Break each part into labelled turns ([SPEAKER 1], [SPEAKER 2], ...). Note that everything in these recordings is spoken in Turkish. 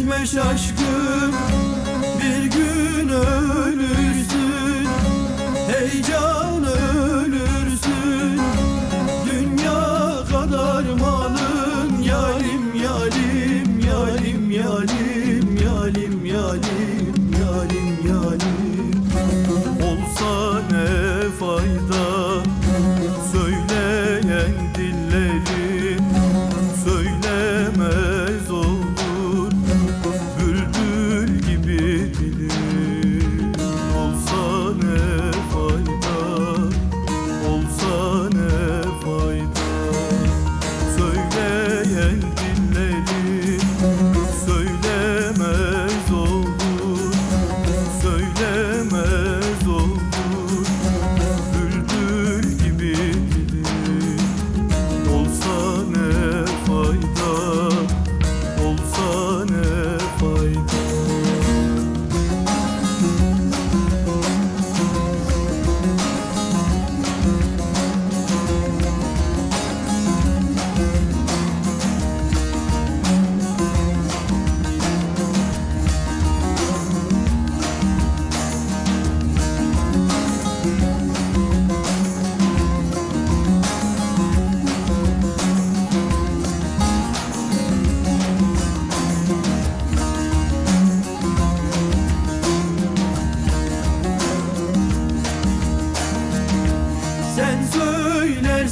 [SPEAKER 1] ezme şaşkın Bir gün ölürsün. Ölürsün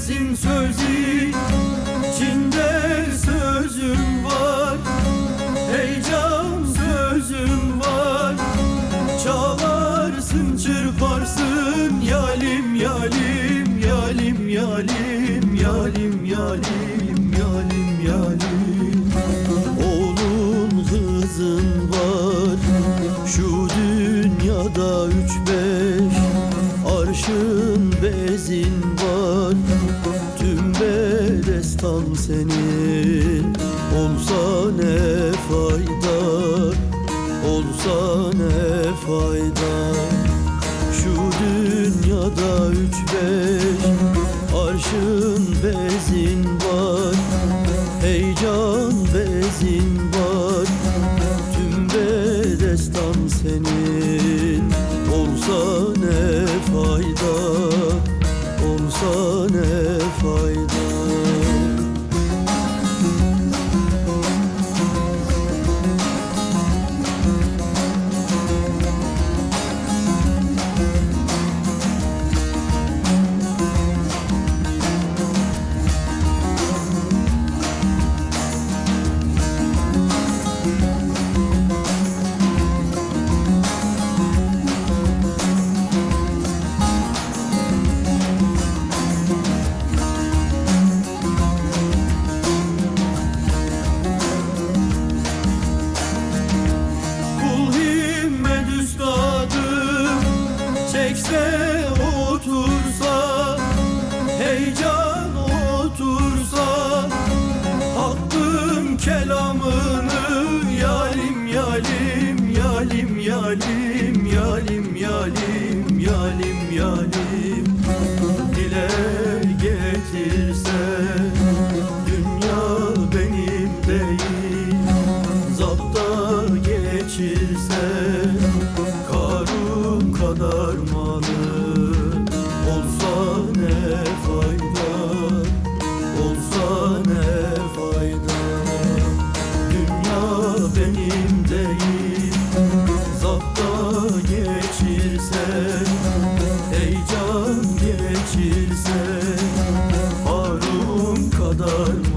[SPEAKER 1] söylersin sözü içinde sözüm var. Heyecan sözüm var. Çalarsın çırparsın. Yalim yalim yalim yalim yalim yalim yalim yalim. Oğlun kızın var. Şu dünyada üç beş Arşın bezin var Tüm bedestan senin Olsa ne fayda Olsa ne fayda. Şu dünyada üç beş Arşın bezin var Heyecan bezin var. Tüm bedestan senin. Olsa Tekse otursa Heyecan otursa Hakkın kelamını Yalim yalim yalim yalim Yalim yalim yalim yalim Dile getirse Dünya benim değil Zapta geçirse kadar malı Olsa ne fayda? Olsa ne fayda? Dünya benim değil Zapta geçirsen Heyecan geçirsen Harum kadar